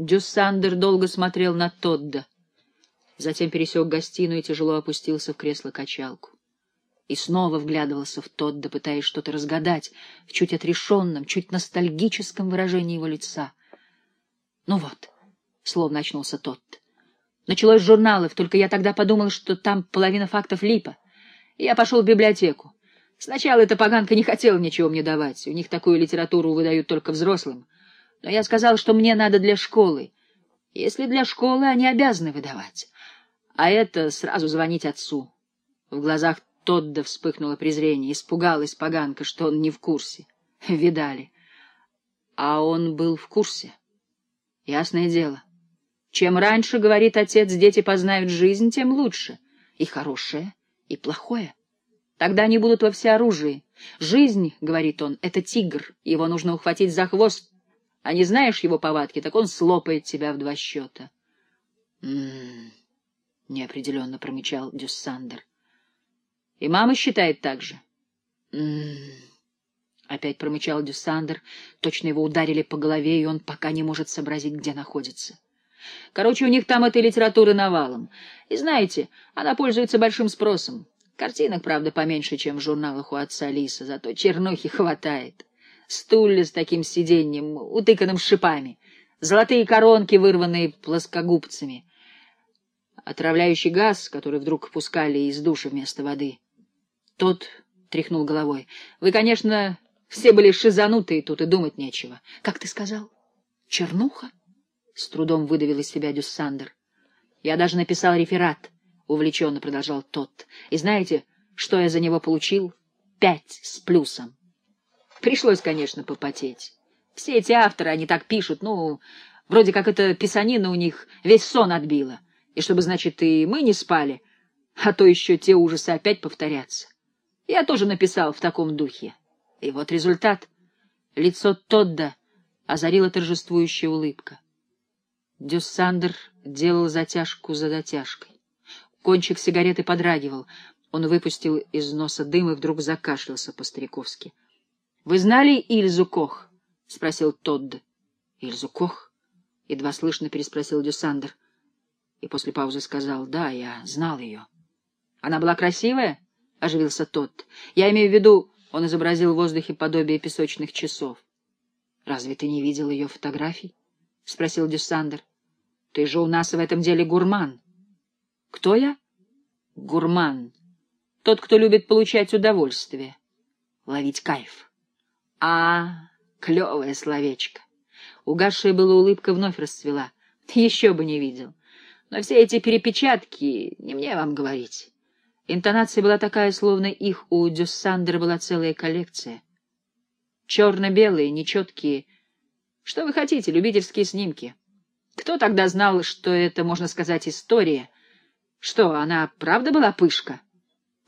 Дюссандер долго смотрел на Тодда, затем пересек гостиную и тяжело опустился в кресло-качалку. И снова вглядывался в Тодда, пытаясь что-то разгадать в чуть отрешенном, чуть ностальгическом выражении его лица. Ну вот, словно очнулся Тодд. Началось с журналов, только я тогда подумал, что там половина фактов липа. Я пошел в библиотеку. Сначала эта поганка не хотела ничего мне давать. У них такую литературу выдают только взрослым. Но я сказал, что мне надо для школы. Если для школы, они обязаны выдавать. А это сразу звонить отцу. В глазах Тодда вспыхнуло презрение. Испугалась поганка, что он не в курсе. Видали. А он был в курсе. Ясное дело. Чем раньше, говорит отец, дети познают жизнь, тем лучше. И хорошее, и плохое. Тогда они будут во всеоружии. Жизнь, — говорит он, — это тигр, его нужно ухватить за хвост. А не знаешь его повадки, так он слопает тебя в два счета. «М-м-м», неопределенно промычал Дюссандер. — И мама считает так же. «М-м-м», опять промычал Дюссандер. Точно его ударили по голове, и он пока не может сообразить, где находится. Короче, у них там этой литературы навалом. И знаете, она пользуется большим спросом. Картинок, правда, поменьше, чем в журналах у отца Лиса, зато чернухи хватает. Стулья с таким сиденьем, утыканным шипами, золотые коронки, вырванные плоскогубцами, отравляющий газ, который вдруг пускали из душа вместо воды. Тот тряхнул головой. — Вы, конечно, все были шизанутые тут, и думать нечего. — Как ты сказал? Чернуха? — с трудом выдавил из себя Дюссандер. — Я даже написал реферат увлеченно продолжал тот. И знаете, что я за него получил? Пять с плюсом. Пришлось, конечно, попотеть. Все эти авторы, они так пишут, ну, вроде как это писанина у них весь сон отбила. И чтобы, значит, и мы не спали, а то еще те ужасы опять повторятся. Я тоже написал в таком духе. И вот результат. Лицо Тодда озарила торжествующая улыбка. Дюссандер делал затяжку за затяжкой. Кончик сигареты подрагивал. Он выпустил из носа дым и вдруг закашлялся по-стариковски. — Вы знали Ильзу Кох? — спросил Тодд. — Ильзу Кох? — едва слышно переспросил Дюссандер. И после паузы сказал, — Да, я знал ее. — Она была красивая? — оживился Тодд. — Я имею в виду, он изобразил в воздухе подобие песочных часов. — Разве ты не видел ее фотографий? — спросил Дюссандер. — Ты же у нас в этом деле гурман. — кто я? Гурман. Тот, кто любит получать удовольствие. Ловить кайф. А, клевое словечко. Угасшая было улыбка вновь расцвела. Еще бы не видел. Но все эти перепечатки, не мне вам говорить. Интонация была такая, словно их у Дюссандера была целая коллекция. Черно-белые, нечеткие. Что вы хотите, любительские снимки? Кто тогда знал, что это, можно сказать, история — что, она правда была пышка?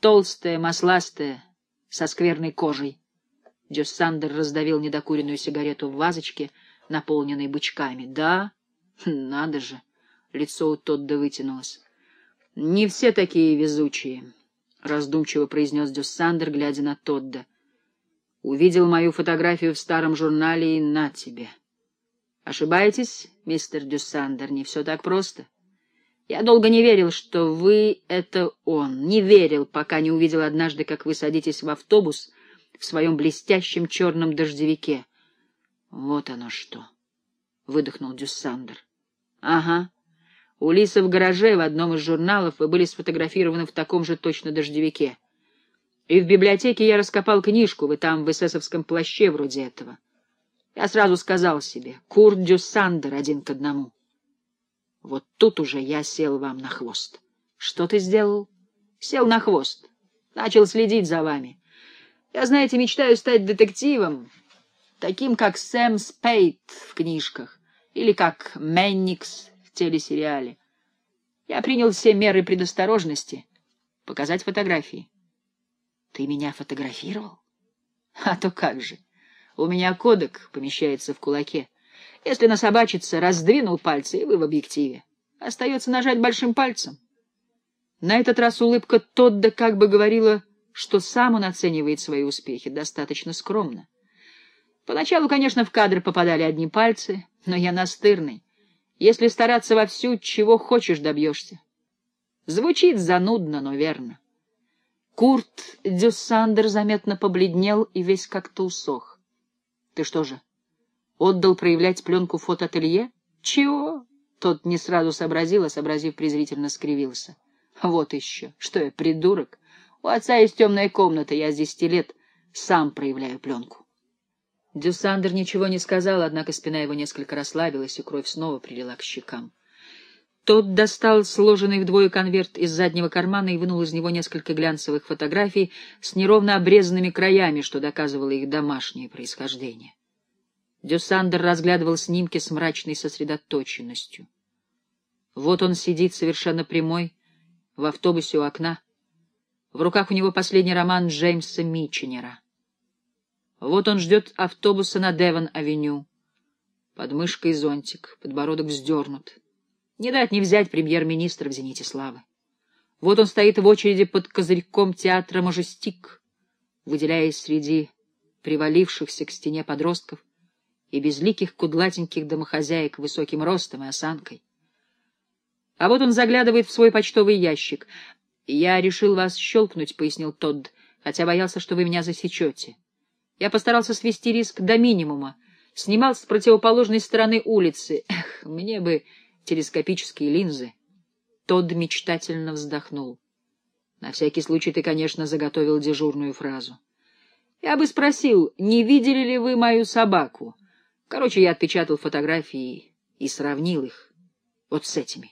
Толстая, масластая, со скверной кожей. Дюссандер раздавил недокуренную сигарету в вазочке, наполненной бычками. Да, надо же. Лицо у Тодда вытянулось. Не все такие везучие, — раздумчиво произнес Дюссандер, глядя на Тодда. Увидел мою фотографию в старом журнале и на тебе. Ошибаетесь, мистер Дюссандер, не все так просто. Я долго не верил, что вы — это он. Не верил, пока не увидел однажды, как вы садитесь в автобус в своем блестящем черном дождевике. Вот оно что! — выдохнул Дюссандер. — Ага. У Лиса в гараже в одном из журналов вы были сфотографированы в таком же точно дождевике. И в библиотеке я раскопал книжку, вы там в эсэсовском плаще вроде этого. Я сразу сказал себе, Курт Дюссандер один к одному. Вот тут уже я сел вам на хвост. Что ты сделал? Сел на хвост. Начал следить за вами. Я, знаете, мечтаю стать детективом, таким, как Сэм Спейт в книжках или как Менникс в телесериале. Я принял все меры предосторожности. Показать фотографии. Ты меня фотографировал? А то как же. У меня кодек помещается в кулаке. Если насобачиться, раздвинул пальцы, и вы в объективе. Остается нажать большим пальцем. На этот раз улыбка Тодда как бы говорила, что сам он оценивает свои успехи достаточно скромно. Поначалу, конечно, в кадр попадали одни пальцы, но я настырный. Если стараться вовсю, чего хочешь добьешься. Звучит занудно, но верно. Курт Дюссандер заметно побледнел и весь как-то усох. — Ты что же, отдал проявлять пленку фотоателье? — Чего? Тот не сразу сообразил, а сообразив, презрительно скривился. — Вот еще. Что я, придурок? У отца есть темная комната, я с десяти лет сам проявляю пленку. Дюссандер ничего не сказал, однако спина его несколько расслабилась, и кровь снова прилила к щекам. Тот достал сложенный вдвое конверт из заднего кармана и вынул из него несколько глянцевых фотографий с неровно обрезанными краями, что доказывало их домашнее происхождение. Дюссандер разглядывал снимки с мрачной сосредоточенностью. Вот он сидит совершенно прямой, в автобусе у окна. В руках у него последний роман Джеймса Митченера. Вот он ждет автобуса на Девон-авеню. Под мышкой зонтик, подбородок вздернут. Не дать не взять премьер-министра в «Зените славы». Вот он стоит в очереди под козырьком театра «Мажестик», выделяясь среди привалившихся к стене подростков и безликих кудлатеньких домохозяек высоким ростом и осанкой. А вот он заглядывает в свой почтовый ящик. «Я решил вас щелкнуть», — пояснил Тодд, «хотя боялся, что вы меня засечете. Я постарался свести риск до минимума, снимал с противоположной стороны улицы. Эх, мне бы телескопические линзы. Тодд мечтательно вздохнул. На всякий случай ты, конечно, заготовил дежурную фразу. Я бы спросил, не видели ли вы мою собаку? Короче, я отпечатал фотографии и сравнил их вот с этими.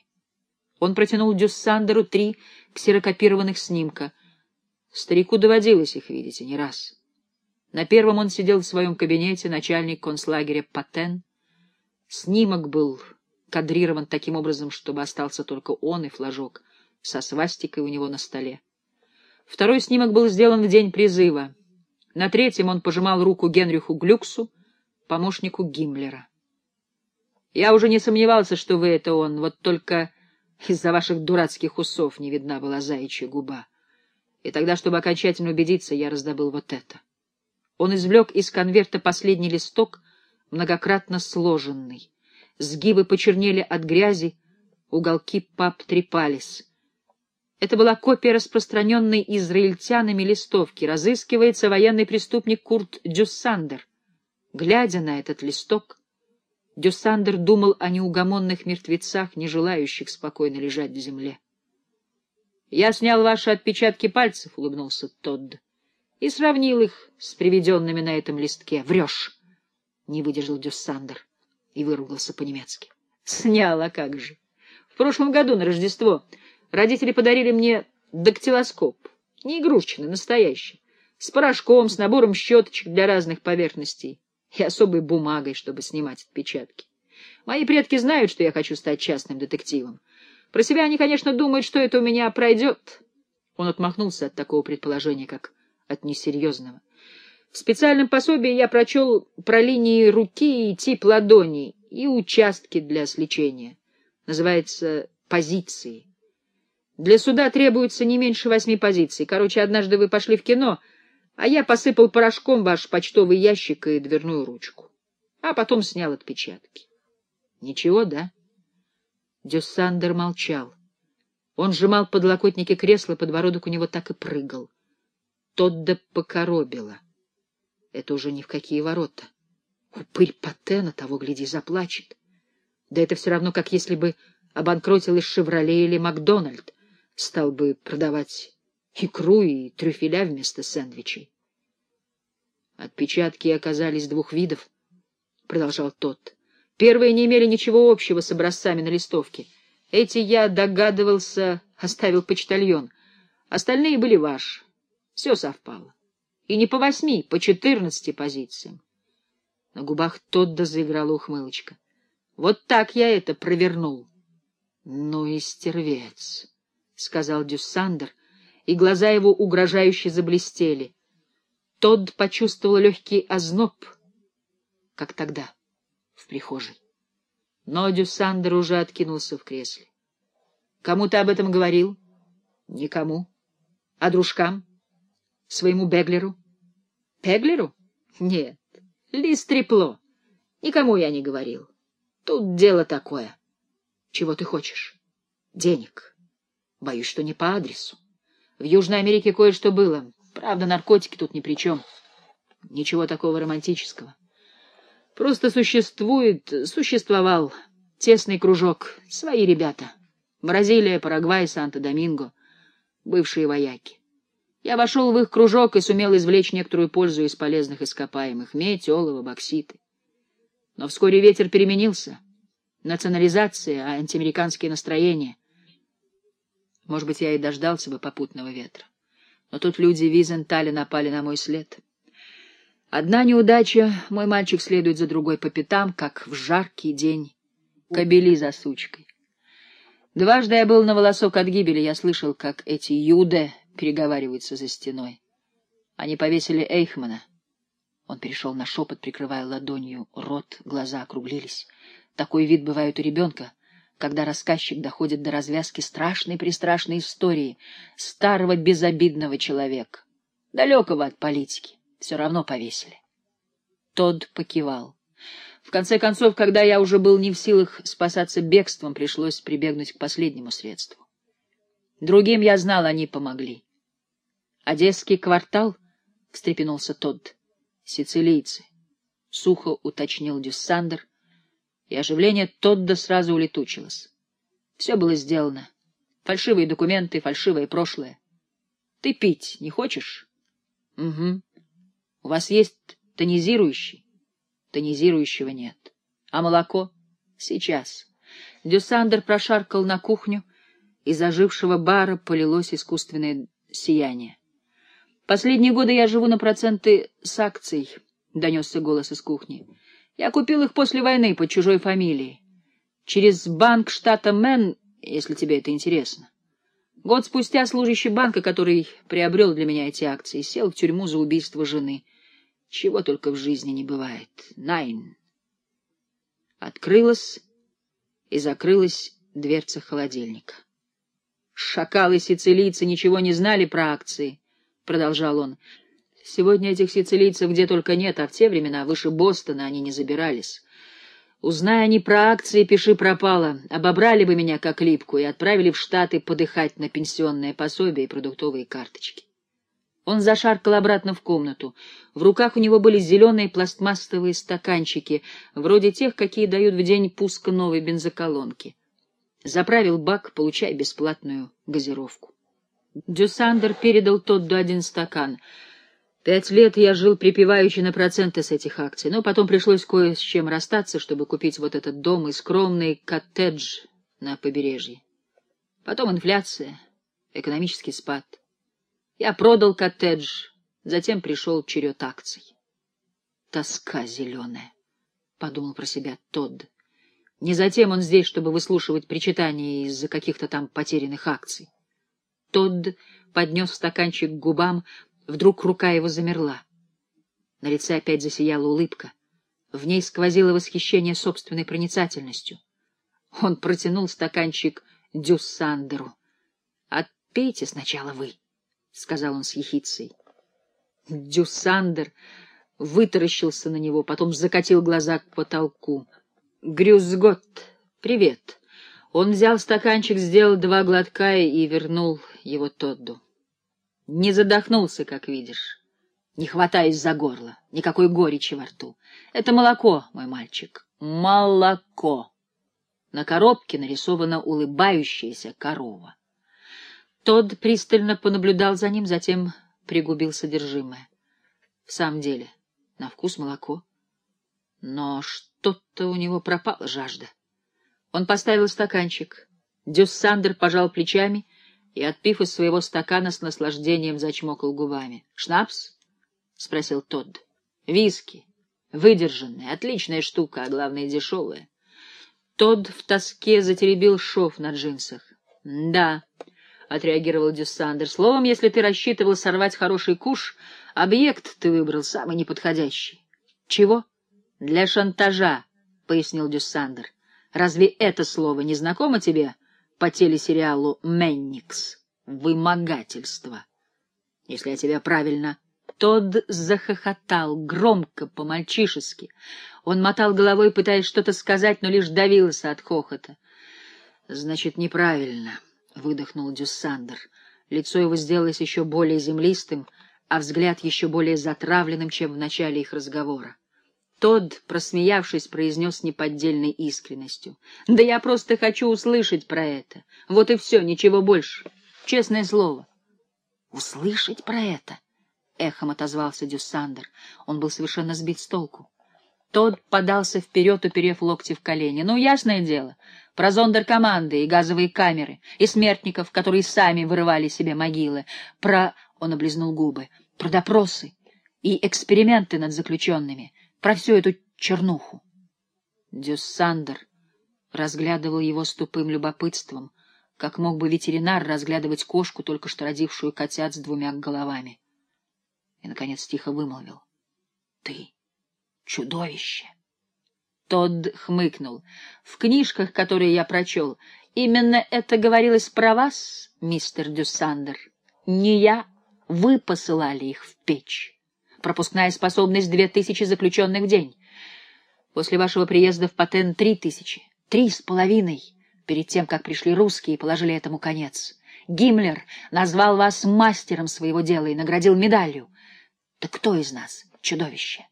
Он протянул Дюссандеру три ксерокопированных снимка. Старику доводилось их видеть, и не раз. На первом он сидел в своем кабинете, начальник концлагеря Патен. Снимок был кадрирован таким образом, чтобы остался только он и флажок со свастикой у него на столе. Второй снимок был сделан в день призыва. На третьем он пожимал руку Генриху Глюксу, помощнику Гиммлера. Я уже не сомневался, что вы — это он, вот только из-за ваших дурацких усов не видна была заячья губа. И тогда, чтобы окончательно убедиться, я раздобыл вот это. Он извлек из конверта последний листок, многократно сложенный. Сгибы почернели от грязи, уголки пап трепались. Это была копия распространенной израильтянами листовки. Разыскивается военный преступник Курт Дюссандер. Глядя на этот листок, Дюссандер думал о неугомонных мертвецах, не желающих спокойно лежать в земле. — Я снял ваши отпечатки пальцев, — улыбнулся Тодд и сравнил их с приведенными на этом листке. «Врешь!» — не выдержал Дюссандер и выругался по-немецки. «Снял, а как же! В прошлом году на Рождество родители подарили мне дактилоскоп. Не игрушечный, настоящий. С порошком, с набором щеточек для разных поверхностей и особой бумагой, чтобы снимать отпечатки. Мои предки знают, что я хочу стать частным детективом. Про себя они, конечно, думают, что это у меня пройдет. Он отмахнулся от такого предположения, как от несерьезного. В специальном пособии я прочел про линии руки и тип ладони и участки для сличения. Называется «позиции». Для суда требуется не меньше восьми позиций. Короче, однажды вы пошли в кино, а я посыпал порошком ваш почтовый ящик и дверную ручку. А потом снял отпечатки. Ничего, да? Дюссандер молчал. Он сжимал подлокотники кресла, подбородок у него так и прыгал. Тодда покоробила. Это уже ни в какие ворота. Упырь Патена, того, гляди, заплачет. Да это все равно, как если бы обанкротилась «Шевроле» или «Макдональд», стал бы продавать икру и трюфеля вместо сэндвичей. Отпечатки оказались двух видов, — продолжал тот. Первые не имели ничего общего с образцами на листовке. Эти, я догадывался, оставил почтальон. Остальные были ваши. Все совпало. И не по восьми, по четырнадцати позициям. На губах Тодда заиграла ухмылочка. Вот так я это провернул. — Ну и стервец, — сказал Дюссандер, и глаза его угрожающе заблестели. Тодд почувствовал легкий озноб, как тогда, в прихожей. Но Дюссандер уже откинулся в кресле. — Кому ты об этом говорил? — Никому. — А дружкам? — своему Беглеру? Пеглеру? Нет, Лист трепло. Никому я не говорил. Тут дело такое. Чего ты хочешь? Денег. Боюсь, что не по адресу. В Южной Америке кое-что было. Правда, наркотики тут ни при чем. Ничего такого романтического. Просто существует, существовал тесный кружок, свои ребята. Бразилия, Парагвай, Санто-Доминго, бывшие вояки. Я вошел в их кружок и сумел извлечь некоторую пользу из полезных ископаемых — медь, олово, бокситы. Но вскоре ветер переменился. Национализация, антиамериканские настроения. Может быть, я и дождался бы попутного ветра. Но тут люди Визенталя напали на мой след. Одна неудача, мой мальчик следует за другой по пятам, как в жаркий день кобели за сучкой. Дважды я был на волосок от гибели, я слышал, как эти юды переговариваются за стеной. Они повесили Эйхмана. Он перешел на шепот, прикрывая ладонью рот, глаза округлились. Такой вид бывает у ребенка, когда рассказчик доходит до развязки страшной-престрашной истории старого безобидного человека, далекого от политики. Все равно повесили. Тодд покивал. В конце концов, когда я уже был не в силах спасаться бегством, пришлось прибегнуть к последнему средству. Другим, я знал, они помогли. «Одесский квартал?» — встрепенулся Тодд. «Сицилийцы», — сухо уточнил Дюссандер, и оживление Тодда сразу улетучилось. Все было сделано. Фальшивые документы, фальшивое прошлое. Ты пить не хочешь? Угу. У вас есть тонизирующий? Тонизирующего нет. А молоко? Сейчас. Дюссандер прошаркал на кухню, из ожившего бара полилось искусственное сияние. Последние годы я живу на проценты с акций, — донесся голос из кухни. Я купил их после войны под чужой фамилией. Через банк штата Мэн, если тебе это интересно. Год спустя служащий банка, который приобрел для меня эти акции, сел в тюрьму за убийство жены. Чего только в жизни не бывает. Найн. Открылась и закрылась дверца холодильника. Шакалы-сицилийцы ничего не знали про акции, — продолжал он. Сегодня этих сицилийцев где только нет, а в те времена выше Бостона они не забирались. Узная они про акции, пиши пропало. Обобрали бы меня как липку и отправили в Штаты подыхать на пенсионное пособие и продуктовые карточки. Он зашаркал обратно в комнату. В руках у него были зеленые пластмассовые стаканчики, вроде тех, какие дают в день пуска новой бензоколонки. Заправил бак, получай бесплатную газировку. Дюссандер передал Тодду один стакан. Пять лет я жил припеваючи на проценты с этих акций, но потом пришлось кое с чем расстаться, чтобы купить вот этот дом и скромный коттедж на побережье. Потом инфляция, экономический спад. Я продал коттедж, затем пришел черед акций. Тоска зеленая, — подумал про себя Тодд. Не затем он здесь, чтобы выслушивать причитания из-за каких-то там потерянных акций. Тодд поднес стаканчик к губам, вдруг рука его замерла. На лице опять засияла улыбка. В ней сквозило восхищение собственной проницательностью. Он протянул стаканчик Дюссандеру. — Отпейте сначала вы, — сказал он с ехицей. Дюссандер вытаращился на него, потом закатил глаза к потолку — Грюзгот, привет. Он взял стаканчик, сделал два глотка и вернул его Тодду. Не задохнулся, как видишь. Не хватаясь за горло, никакой горечи во рту. Это молоко, мой мальчик, молоко. На коробке нарисована улыбающаяся корова. Тодд пристально понаблюдал за ним, затем пригубил содержимое. В самом деле, на вкус молоко. Но что? Что-то у него пропала жажда. Он поставил стаканчик. Дюссандер пожал плечами и, отпив из своего стакана, с наслаждением зачмокал губами. — Шнапс? — спросил Тодд. — Виски. Выдержанная, отличная штука, а главное, дешевая. Тодд в тоске затеребил шов на джинсах. — Да, — отреагировал Дюссандер. — Словом, если ты рассчитывал сорвать хороший куш, объект ты выбрал самый неподходящий. — Чего? — для шантажа, — пояснил Дюссандер. — Разве это слово не знакомо тебе по телесериалу «Менникс»? Вымогательство. Если я тебя правильно... Тодд захохотал, громко, по-мальчишески. Он мотал головой, пытаясь что-то сказать, но лишь давился от хохота. Значит, неправильно, — выдохнул Дюссандер. Лицо его сделалось еще более землистым, а взгляд еще более затравленным, чем в начале их разговора. Тодд, просмеявшись, произнес неподдельной искренностью. — Да я просто хочу услышать про это. Вот и все, ничего больше. Честное слово. — Услышать про это? — эхом отозвался Дюссандер. Он был совершенно сбит с толку. Тот подался вперед, уперев локти в колени. Ну, ясное дело, про зондеркоманды и газовые камеры, и смертников, которые сами вырывали себе могилы, про... Он облизнул губы. Про допросы и эксперименты над заключенными, про всю эту чернуху. Дюссандер разглядывал его с тупым любопытством, как мог бы ветеринар разглядывать кошку, только что родившую котят с двумя головами. И, наконец, тихо вымолвил. — Ты чудовище. Тодд хмыкнул. В книжках, которые я прочел, именно это говорилось про вас, мистер Дюссандер. Не я, вы посылали их в печь. Пропускная способность две тысячи заключенных в день. После вашего приезда в Патен три тысячи, три с половиной, перед тем, как пришли русские и положили этому конец. Гиммлер назвал вас мастером своего дела и наградил медалью. Так кто из нас чудовище?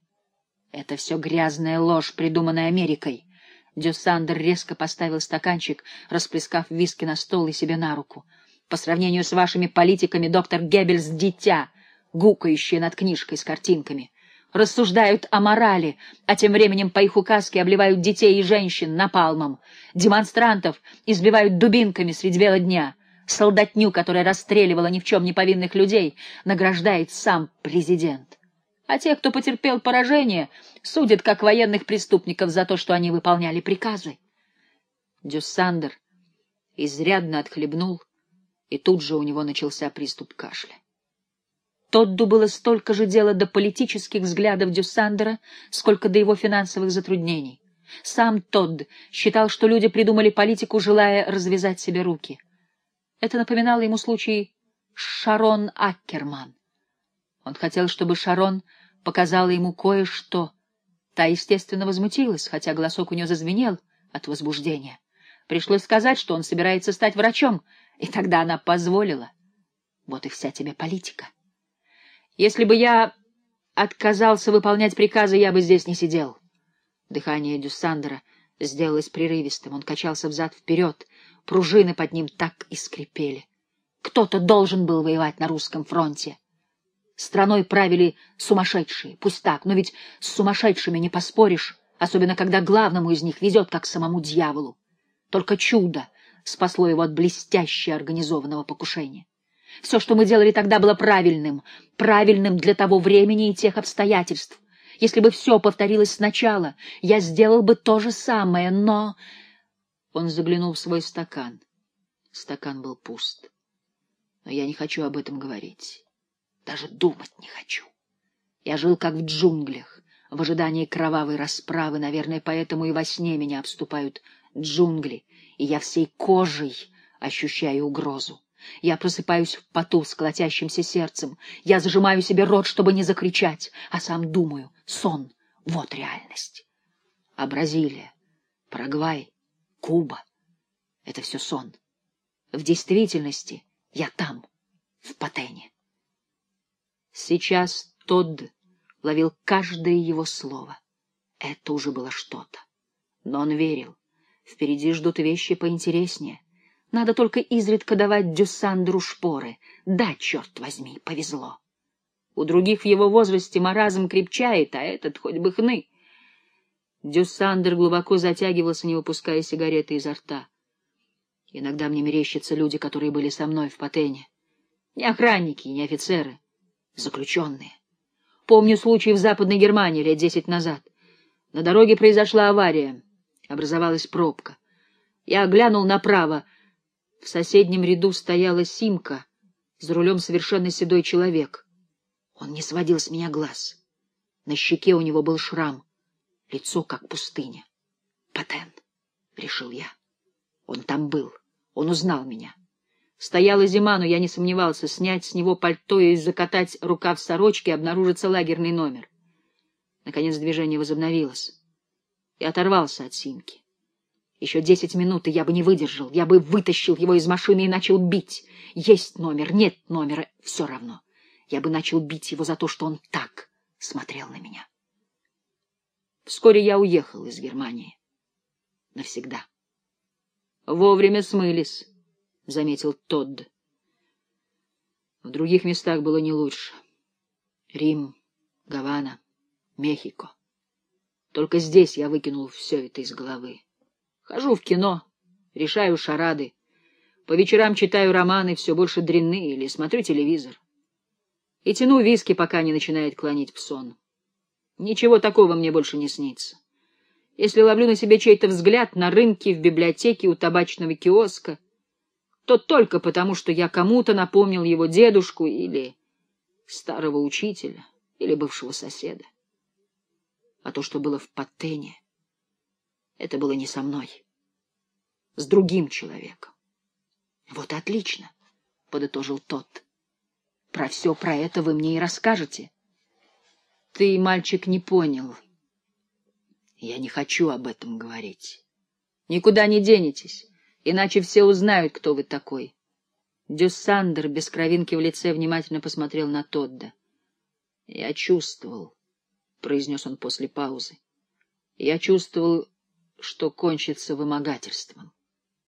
Это все грязная ложь, придуманная Америкой. Дюссандер резко поставил стаканчик, расплескав виски на стол и себе на руку. По сравнению с вашими политиками, доктор Геббельс — дитя, гукающее над книжкой с картинками. Рассуждают о морали, а тем временем по их указке обливают детей и женщин напалмом. Демонстрантов избивают дубинками средь бела дня. Солдатню, которая расстреливала ни в чем не повинных людей, награждает сам президент а тех, кто потерпел поражение, судят как военных преступников за то, что они выполняли приказы. Дюссандер изрядно отхлебнул, и тут же у него начался приступ кашля. Тодду было столько же дела до политических взглядов Дюссандера, сколько до его финансовых затруднений. Сам Тодд считал, что люди придумали политику, желая развязать себе руки. Это напоминало ему случай Шарон Аккерман. Он хотел, чтобы Шарон показала ему кое-что. Та, естественно, возмутилась, хотя голосок у нее зазвенел от возбуждения. Пришлось сказать, что он собирается стать врачом, и тогда она позволила. Вот и вся тебе политика. Если бы я отказался выполнять приказы, я бы здесь не сидел. Дыхание Дюссандера сделалось прерывистым. Он качался взад-вперед. Пружины под ним так и скрипели. Кто-то должен был воевать на русском фронте. Страной правили сумасшедшие, пусть так, но ведь с сумасшедшими не поспоришь, особенно когда главному из них везет, как самому дьяволу. Только чудо спасло его от блестяще организованного покушения. Все, что мы делали тогда, было правильным, правильным для того времени и тех обстоятельств. Если бы все повторилось сначала, я сделал бы то же самое, но... Он заглянул в свой стакан. Стакан был пуст. Но я не хочу об этом говорить. Даже думать не хочу. Я жил как в джунглях, в ожидании кровавой расправы, наверное, поэтому и во сне меня обступают джунгли, и я всей кожей ощущаю угрозу. Я просыпаюсь в поту с колотящимся сердцем, я зажимаю себе рот, чтобы не закричать, а сам думаю, сон — вот реальность. А Бразилия, Парагвай, Куба — это все сон. В действительности я там, в Патене. Сейчас Тодд ловил каждое его слово. Это уже было что-то. Но он верил. Впереди ждут вещи поинтереснее. Надо только изредка давать Дюссандру шпоры. Да, черт возьми, повезло. У других в его возрасте маразм крепчает, а этот хоть бы хны. Дюссандер глубоко затягивался, не выпуская сигареты изо рта. Иногда мне мерещатся люди, которые были со мной в Патене. Не охранники, не офицеры заключенные. Помню случай в Западной Германии лет десять назад. На дороге произошла авария. Образовалась пробка. Я глянул направо. В соседнем ряду стояла Симка, за рулем совершенно седой человек. Он не сводил с меня глаз. На щеке у него был шрам, лицо как пустыня. «Патен», — решил я. Он там был, он узнал меня. Стояла зима, но я не сомневался снять с него пальто и закатать рукав сорочки, обнаружится лагерный номер. Наконец движение возобновилось. Я оторвался от Симки. Еще десять минут, и я бы не выдержал. Я бы вытащил его из машины и начал бить. Есть номер, нет номера, все равно. Я бы начал бить его за то, что он так смотрел на меня. Вскоре я уехал из Германии. Навсегда. Вовремя смылись, — заметил Тодд. В других местах было не лучше. Рим, Гавана, Мехико. Только здесь я выкинул все это из головы. Хожу в кино, решаю шарады. По вечерам читаю романы, все больше дрянные, или смотрю телевизор. И тяну виски, пока не начинает клонить в сон. Ничего такого мне больше не снится. Если ловлю на себе чей-то взгляд на рынке, в библиотеке, у табачного киоска, то только потому, что я кому-то напомнил его дедушку или старого учителя, или бывшего соседа. А то, что было в Паттене, это было не со мной, с другим человеком. — Вот отлично, — подытожил тот. — Про все про это вы мне и расскажете. — Ты, мальчик, не понял. Я не хочу об этом говорить. Никуда не денетесь, иначе все узнают, кто вы такой. Дюссандер без кровинки в лице внимательно посмотрел на Тодда. — Я чувствовал, — произнес он после паузы. — Я чувствовал, что кончится вымогательством.